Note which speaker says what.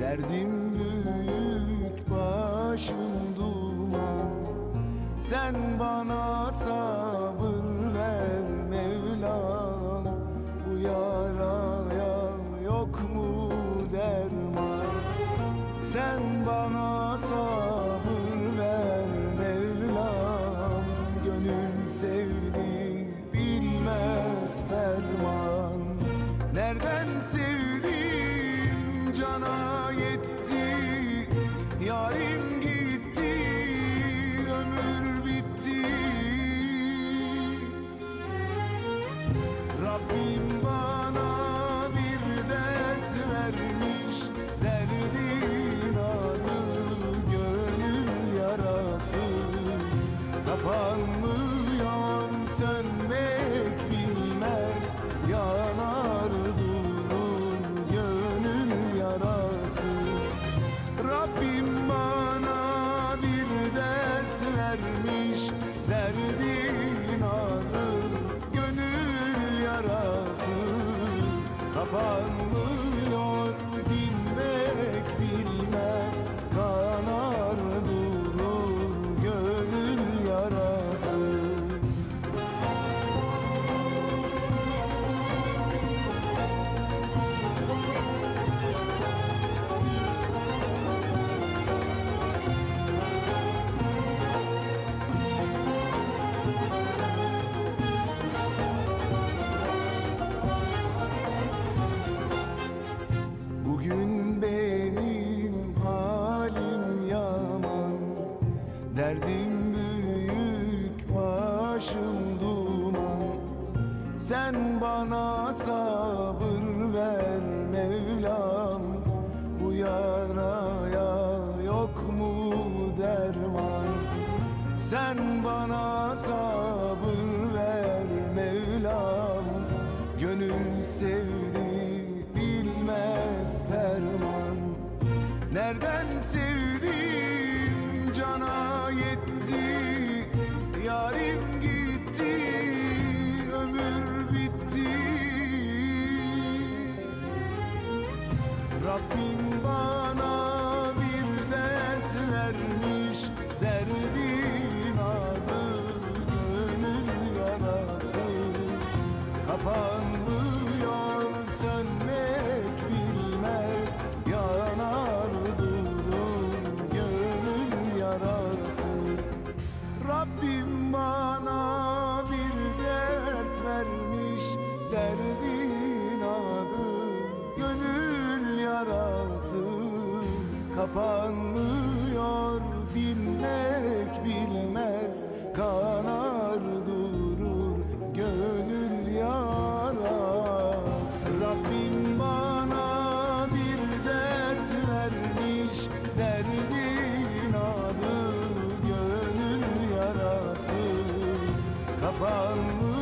Speaker 1: Derdim büyük başım duman. Sen bana sabır ver Mevlam. Bu yaraya yok mu derman? Sen bana sabır ver Mevlam. Gönül sevdi bilmez ferman. Nereden sevdim canan Rabbim bana Sen bana sabır ver Mevlam. Bu yaraya yok mu derman? Sen bana sabır ver Mevlam. Gönül sevdi Rabbim bana bir dert vermiş Derdin adı gönül yarası. Kapanmıyor Kapanmıyor dinmek bilmez Kanar durur gönül yarası Rabbim bana bir dert vermiş Derdin adı gönül yarası. Kapanmıyor